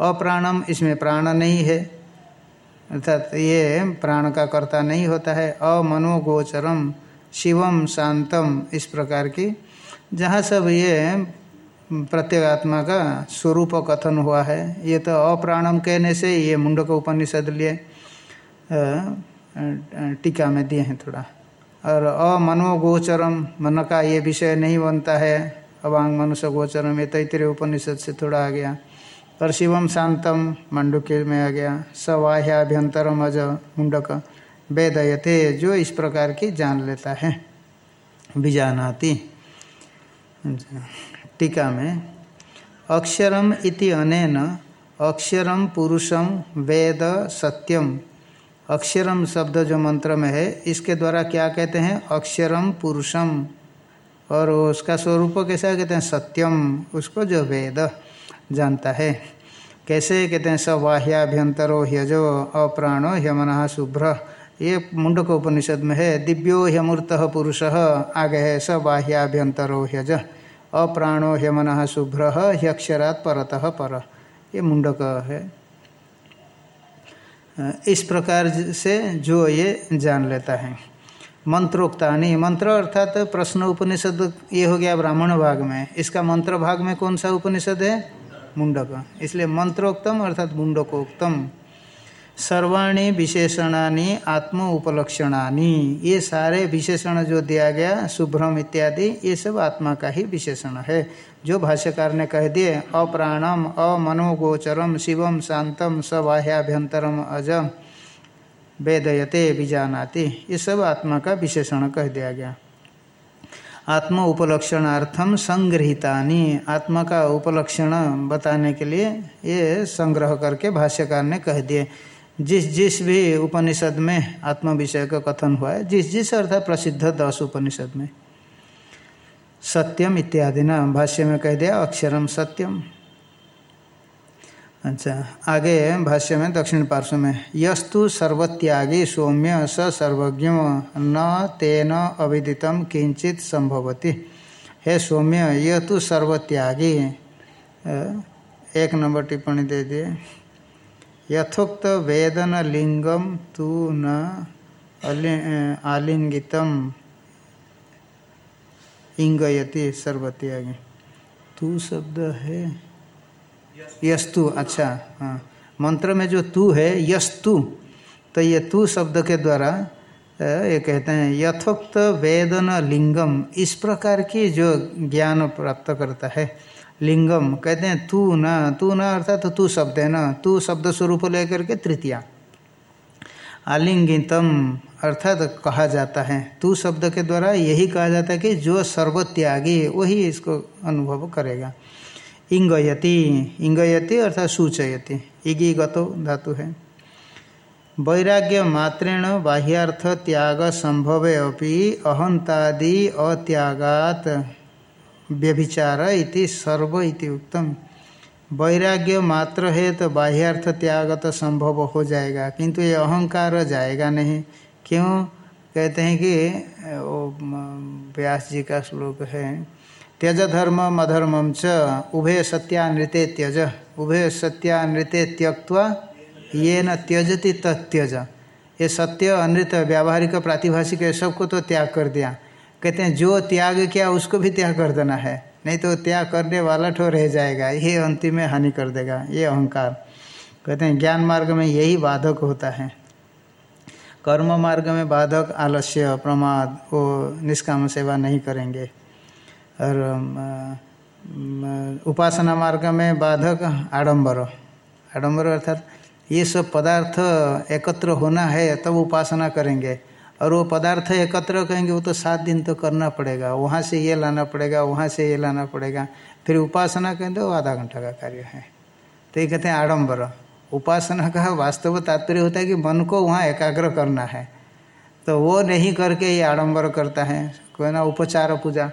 अप्राणम, इसमें प्राण नहीं है। अर्थात ये प्राण का कर्ता नहीं होता है, अमनोगोचरम, शिवम शांतम, इस प्रकार की। जहाँ सब ये प्रत्येगात्मा का स्वरूप कथन हुआ है, ये तो अप्राणम कहने से ये मुंडक उपनिषद लिए टीका में दिए हैं थोड़ा। और अमनोगोचरम, मन का ये विषय नहीं बनता है, अवांग मनुष्य गोचरम, ये तैतरे उपनिषद से थोड़ा आ। गया और शिवम शांतम मंडुके में आ गया। सवाह्याभ्यंतरम अज मुंडक। वेदयते जो इस प्रकार की जान लेता है। बीजानाति। टीका में, अक्षरम इति अनेन, अक्षरम पुरुषम वेद सत्यम। अक्षरम शब्द जो मंत्र में है, इसके द्वारा क्या कहते हैं? अक्षरम पुरुषम। और उसका स्वरूप कैसा कहते हैं? सत्यम। उसको जो वेद। जानता है। कैसे कहते हैं सवाह्याभ्यंतरो ह्यजो अप्राणो ह्यमन शुभ्र। ये मुंडक उपनिषद में है, दिव्यो ह्यमूर्त पुरुष, आगे है सबाह्याभ्यंतरो ह्यज। अप्राणो ह्यमन शुभ्र, ह्यक्षरात परतः पर। ये मुंडक है। इस प्रकार से जो ये जान लेता है। मंत्रोक्तानी, मंत्र अर्थात प्रश्न उपनिषद, ये हो गया ब्राह्मण भाग में। इसका मंत्र भाग में कौन सा उपनिषद है? मुंडक। इसलिए मंत्रोक्तम अर्थात मुंडकोक्तम। सर्वाणी विशेषणानी, आत्म उपलक्षणानी, ये सारे विशेषण जो दिया गया, शुभ्रम इत्यादि, ये सब आत्मा का ही विशेषण है। जो भाष्यकार ने कह दिए, अप्राणम, अमनोगोचरम, शिवम, शांतम, सबाह्याभ्यंतरम, अजम, वेदयते बीजानाति ये सब आत्मा का विशेषण कह दिया गया। आत्म उपलक्षणार्थम संग्रहितानी। आत्मा का उपलक्षण बताने के लिए ये संग्रह करके भाष्यकार ने कह दिए। जिस जिस भी उपनिषद में आत्म विषय का कथन हुआ है, जिस जिस अर्थात प्रसिद्ध दस उपनिषद में। सत्यम इत्यादि न भाष्य में कह दिया, अक्षरम सत्यम। अच्छा आगे भाष्य में, दक्षिण पार्श्व में। यस्तु सर्वत्यागी सौम्य स सर्वज्ञ न तेन अविदितम किंचित संभवती। हे सौम्य यह तो सर्वत्यागी एक नंबर टिप्पणी दे दिए। यथोक्त वेदन लिंगम तू न आलिंगितम इंगयति सर्वत्यागी। तू शब्द है यस्तु अच्छा हाँ। मंत्र में जो तू है, यस्तु तो ये तू शब्द के द्वारा ये कहते हैं, यथोक्त वेदन लिंगम, इस प्रकार की जो ज्ञान प्राप्त करता है, लिंगम, कहते हैं, तू न तू न अर्थात तो तू शब्द है ना, तू शब्द स्वरूप लेकर के तृतीया। आलिंगितम अर्थात कहा जाता है, तू शब्द के द्वारा यही कहा जाता है कि जो सर्वत्यागी, वही इसको अनुभव करेगा। इंगयति इंगयति अर्थात सूचयति। इगी गतो धातु है। वैराग्य मात्रेण बाह्यार्थ त्याग संभवे अपि अहंतादि अत्यागात व्यभिचार इति सर्व इति उत्तम वैराग्य मात्र है तो बाह्यार्थ त्याग तो संभव हो जाएगा, किंतु ये अहंकार जाएगा नहीं। क्यों? कहते हैं कि व्यास जी का श्लोक है। त्यज धर्म अधर्मम च उभय सत्यानृते त्यज। उभय सत्यानृते त्यक्वा ये न त्यजति तत्यज। ये सत्य, अनृत, व्यावहारिक, प्रातिभाषिक सबको तो त्याग कर दिया। कहते हैं, जो त्याग किया, उसको भी त्याग कर देना है। नहीं तो त्याग करने वाला ठो रह जाएगा। ये अंतिम में हानि कर देगा। ये अहंकार। कहते हैं, ज्ञान मार्ग में यही बाधक होता है। कर्म मार्ग में बाधक, आलस्य, प्रमाद, वो निष्काम सेवा नहीं करेंगे। और उपासना मार्ग में बाधक आडंबर। आडंबर अर्थात ये सब पदार्थ एकत्र होना है, तब उपासना करेंगे। और वो पदार्थ एकत्र कहेंगे, वो तो सात दिन तो करना पड़ेगा। वहाँ से ये लाना पड़ेगा, वहाँ से ये लाना पड़ेगा। फिर उपासना कहेंगे, वो आधा घंटा का कार्य है। तो ये कहते हैं आडम्बर उपासना का वास्तव तात्पर्य होता है कि मन को वहाँ एकाग्र करना है। तो वो नहीं करके ये आडम्बर करता है। कोई ना, उपचार पूजा।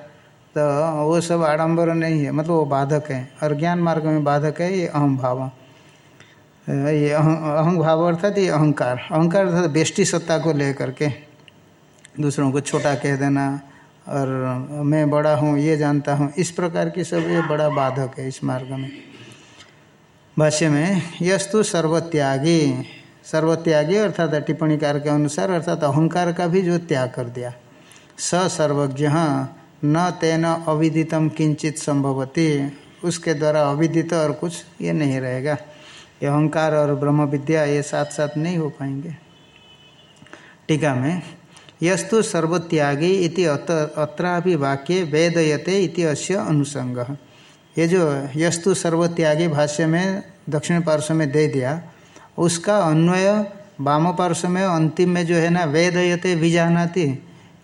तो वो सब आडम्बर नहीं है मतलब वो बाधक है। और ज्ञान मार्ग में बाधक है, ये अहम भाव। ये अहम भाव अर्थात ये अहंकार। अहंकार अर्थात बेष्टि सत्ता को लेकर के। दूसरों को छोटा कह देना, और मैं बड़ा हूँ, ये जानता हूँ। इस प्रकार की सब ये बड़ा बाधक है इस मार्ग में। भाष्य में, यस्तु सर्वत्यागी। सर्वत्यागी अर्थात टिप्पणीकार के अनुसार अर्थात अहंकार का भी जो त्याग कर दिया। स सर्वज्ञ न तेन अविदितम किंचित संभवती। उसके द्वारा अविदित और कुछ ये नहीं रहेगा। ये अहंकार और ब्रह्म विद्या ये साथ साथ नहीं हो पाएँगे। टीका में, यस्तु सर्वत्यागी इति अत्रापि वाक्य वेदयते इति अस्य अनुसंग। ये जो यस्तु सर्वत्यागी भाष्य में दक्षिण पार्श्व में दे दिया, उसका अन्वय वाम पार्श्व में अंतिम में जो है ना, वेदयते बीजानाती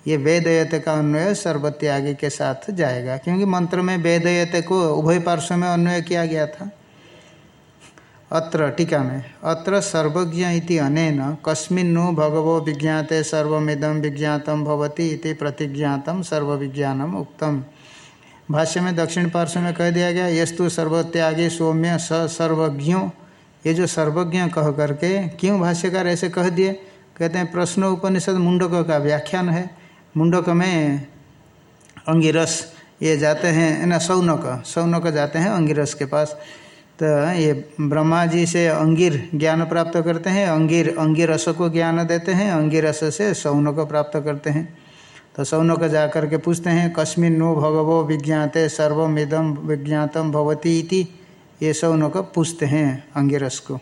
ये वेदयते का अन्वय सर्वत्यागी के साथ जाएगा। क्योंकि मंत्र में वेदयत को उभय पार्श्व में अन्वय किया गया था। अत्र टीका में। अत्र सर्वज्ञ इति अनेन कस्मिन्नु भगवो विज्ञाते सर्वमिदम विज्ञातम भवति इति प्रतिज्ञातम सर्वविज्ञानम उक्तम। भाष्य में दक्षिण पार्श्व में कह दिया गया, यस्तु सर्वत्यागी सौम्य स सर्वज्ञों। ये जो सर्वज्ञ कह करके, क्यों भाष्यकार ऐसे कह दिए? कहते हैं, प्रश्न उपनिषद मुंडक का व्याख्यान है। मुंडक में अंगिरस, ये जाते हैं ना, सौनक सौनक जाते हैं अंगिरस के पास। तो ये ब्रह्मा जी से अंगिर ज्ञान प्राप्त करते हैं, अंगिर, अंगिरस को ज्ञान देते हैं, अंगिरस से सौनक प्राप्त करते हैं। तो सौनक जा कर के पूछते हैं, कस्मिन नो भगवो विज्ञाते सर्वमिदम विज्ञातम भवती इति। ये सौनक पूछते हैं अंगिरस को।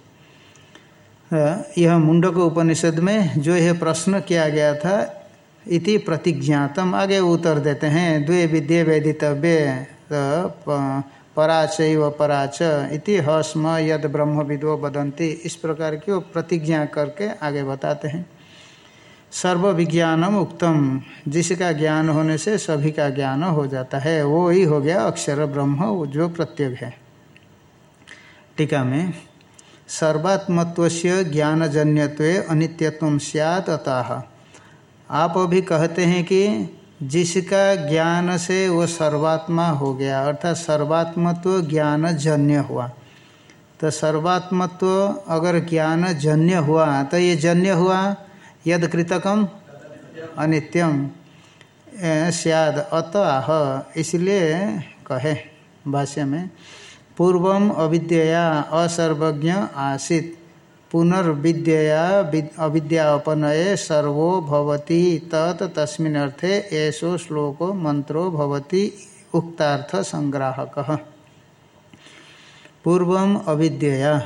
यह मुंडक उपनिषद में जो यह प्रश्न किया गया था इति प्रतिज्ञातम। आगे उत्तर देते हैं, द्वे विद्य वेदितव्य पराच व पराच इति हस्म यद ब्रह्म विदो बदंती इस प्रकार की वो प्रतिज्ञा करके आगे बताते हैं। सर्व विज्ञानम उक्तम। जिसका ज्ञान होने से सभी का ज्ञान हो जाता है, वो ही हो गया अक्षर ब्रह्म, जो प्रत्येक है। टीका में सर्वात्मत्व से ज्ञानजन्यत्व अनित्यत्व सियात अतः। आप अभी कहते हैं कि जिसका ज्ञान से वो सर्वात्मा हो गया, अर्थात सर्वात्मत्व ज्ञान जन्य हुआ। तो सर्वात्मत्व अगर ज्ञान जन्य हुआ तो ये जन्य हुआ यद कृतकम अनित्यम सियाद, अतः, इसलिए कहे भाष्य में, पूर्वम अविद्या असर्वज्ञ आसित। पुनर्विद्या अविद्यापनये सर्वो भवति, तत् तस्मिन् अर्थे ऐसो श्लोको मंत्रो भवति उक्तार्थ संग्राहक पूर्वम अविद्या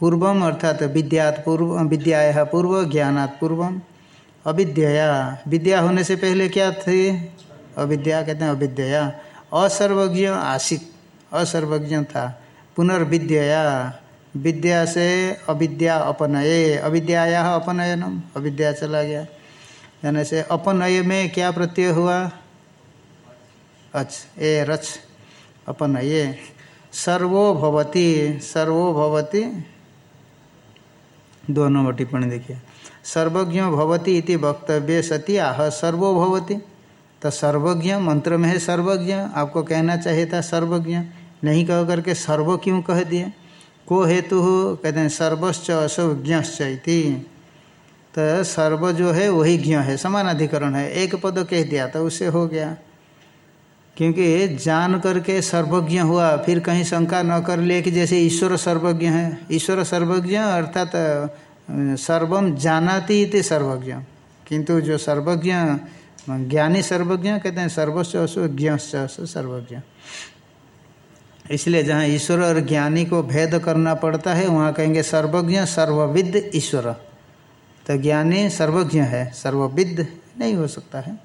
पूर्वम अर्थात विद्यात पूर्व विद्या पूर्व, ज्ञानात् पूर्वम। अविद्या विद्या होने से पहले क्या थे? अविद्या कहते हैं अविद्या असर्वज्ञ आसित असर्वज्ञ था। पुनर्विद्या विद्या से अविद्या अपनये। अविद्याया अपनयनम। अविद्या चला गया। यानी से अपनय में क्या प्रत्यय हुआ? अच ए, रच। अपनये। सर्वो भवती। सर्वो भवती। दो नंबर टिप्पणी देखिए। सर्वज्ञ भवती इति वक्तव्य सती। आह, सर्वो भवती। तो सर्वज्ञ मंत्र में है सर्वज्ञ। आपको कहना चाहिए था सर्वज्ञ। नहीं कह करके सर्व क्यों कह दिए? को हेतु कहते हैं, सर्वश्च असौज्ञश्च इति तो सर्व जो है, वही ज्ञ है, समान अधिकरण है। एक पद कह दिया तो उससे हो गया। क्योंकि जान करके सर्वज्ञ हुआ, फिर कहीं शंका न कर लिए कि जैसे ईश्वर सर्वज्ञ है। ईश्वर सर्वज्ञ, अर्थात सर्वम जानाती इति सर्वज्ञ। किंतु जो सर्वज्ञ, ज्ञानी सर्वज्ञ, कहते हैं सर्वस्व असुज्ञ सर्वज्ञ। इसलिए जहाँ ईश्वर और ज्ञानी को भेद करना पड़ता है, वहाँ कहेंगे सर्वज्ञ, सर्वविद ईश्वर। तो ज्ञानी सर्वज्ञ है, सर्वविद नहीं हो सकता है।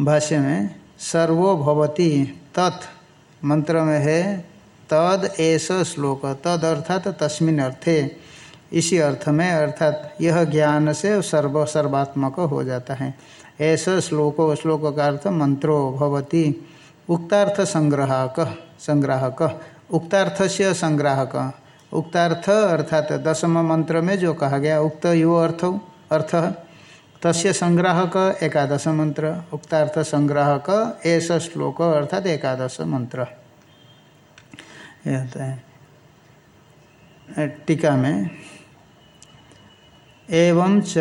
भाष्य में सर्वो भवती तत् मंत्र में है, तद ऐसा श्लोक, तद अर्थात तस्मिन अर्थे। इसी अर्थ में, अर्थात यह ज्ञान से सर्व, सर्वात्मक हो जाता है। ऐसा श्लोको, श्लोक का अर्थ मंत्रो भवती उक्तार्थ संग्राहक। संग्राहक उक्तार्थ से संग्राहक। उक्तार्थ अर्थात दशम मंत्र में जो कहा गया, उक्त यो अर्थ अर्थ। तस्य संग्राहक, एकादश मंत्र। उक्तार्थ संग्राहक ऐसा श्लोक अर्थात एकादश मंत्र। है। टीका में। एवं च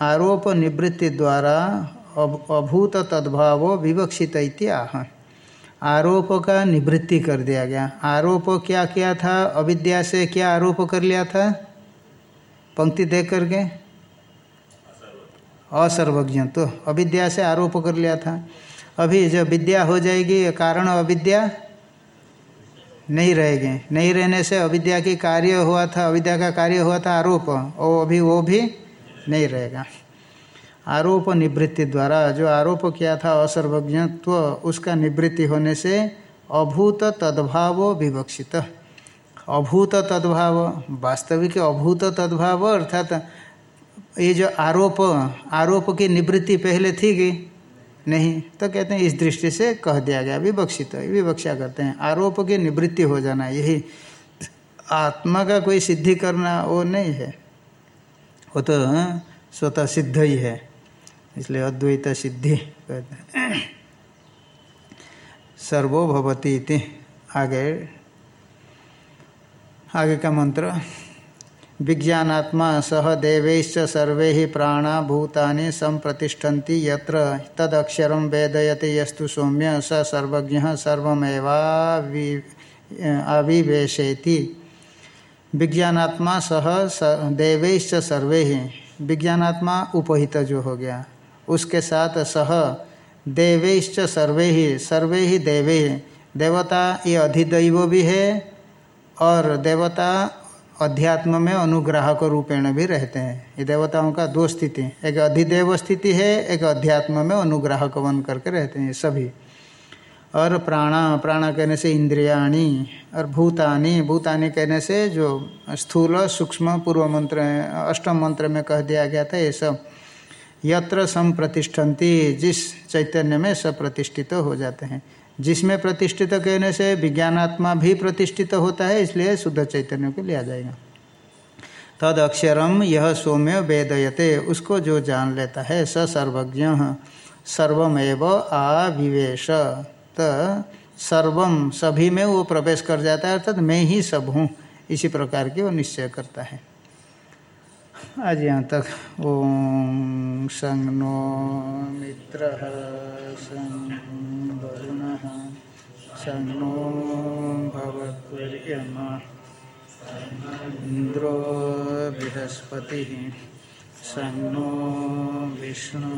आरोप निवृत्ति द्वारा अभूत तद्भाव विवक्षित आह। आरोप का निवृत्ति कर दिया गया। आरोप क्या किया था? अविद्या से क्या आरोप कर लिया था? पंक्ति देख करके। असर्वज्ञ। तो अविद्या से आरोप कर लिया था। अभी जब विद्या हो जाएगी कारण अविद्या नहीं रहेगी। नहीं रहने से अविद्या की कार्य हुआ था, अविद्या का कार्य हुआ था आरोप। और अभी वो भी नहीं रहेगा। आरोप निवृत्ति द्वारा जो आरोप किया था असर्वज्ञत्व उसका निवृत्ति होने से अभूत तद्भाव विवक्षित। अभूत तद्भाव वास्तविक अभूत तद्भाव अर्थात ये जो आरोप आरोप की निवृत्ति पहले थी कि नहीं तो कहते हैं इस दृष्टि से कह दिया गया विवक्षित विवक्षा करते हैं। आरोप की निवृत्ति हो जाना यही आत्मा का कोई सिद्धि करना वो नहीं है। वो तो हाँ, स्वतः सिद्ध ही है। इसलिए अद्वैत सिद्धि कहते हैं। सर्वो भवती इति। आगे आगे का मंत्र, विज्ञानात्मा सह देवैश्च सर्वे ही प्राणा भूतानि संप्रतिष्ठन्ति यत्र, तदक्षरं वेदयते यस्तु सौम्य, स सर्वज्ञ सर्वमेवाविवेशेति विज्ञानात्मा सह देवैश्च सर्वे ही। विज्ञानात्मा उपहित जो हो गया। उसके साथ सह देवैश्च सर्वे ही सर्वे ही देवे। देवता ये अधिदैव भी है और देवता अध्यात्म में अनुग्राहक रूपेण भी रहते हैं। ये देवताओं का दो स्थिति एक अधिदेव स्थिति है, एक अध्यात्म में अनुग्राहक बन करके रहते हैं सभी। और प्राणा प्राणा कहने से इंद्रियाणी और भूतानी भूतानी कहने से जो स्थूल, सूक्ष्म पूर्व मंत्र अष्टम मंत्र में कह दिया गया था ये सब। यत्र संप्रतिष्ठन्ति, जिस चैतन्य में सब प्रतिष्ठित हो जाते हैं। जिसमें प्रतिष्ठित कहने से विज्ञानात्मा भी प्रतिष्ठित होता है, इसलिए शुद्ध चैतन्य को लिया जाएगा। तद अक्षरम, यह सौम्य वेदयते, उसको जो जान लेता है, स सर्वज्ञ, सर्वमेव आविवेश। तो सर्वम सभी में वो प्रवेश कर जाता है, अर्थात मैं ही सब हूँ, इसी प्रकार की वो निश्चय करता है। आज यहाँ तक। ओम संग नो मित्र संग वरुण संग नो भगवत्म इंद्रो बृहस्पति संग नो विष्णु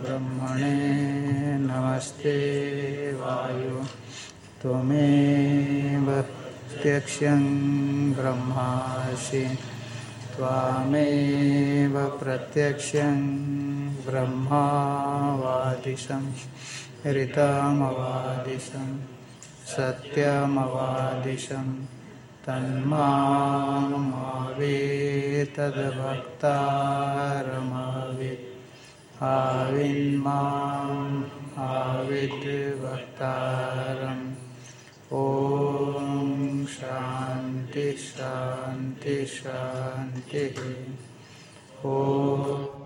ब्रह्मणे नमस्ते वायु। त्वमेव प्रत्यक्षं ब्रह्मासि त्वामेव प्रत्यक्षं ब्रह्मावादिशं ऋतमवादिशं सत्यमवादिशं तन्मावेतद्भक्तारमावित् आविन्माम् आविद्भक्तारम् ओम शांति शांति शांति ओम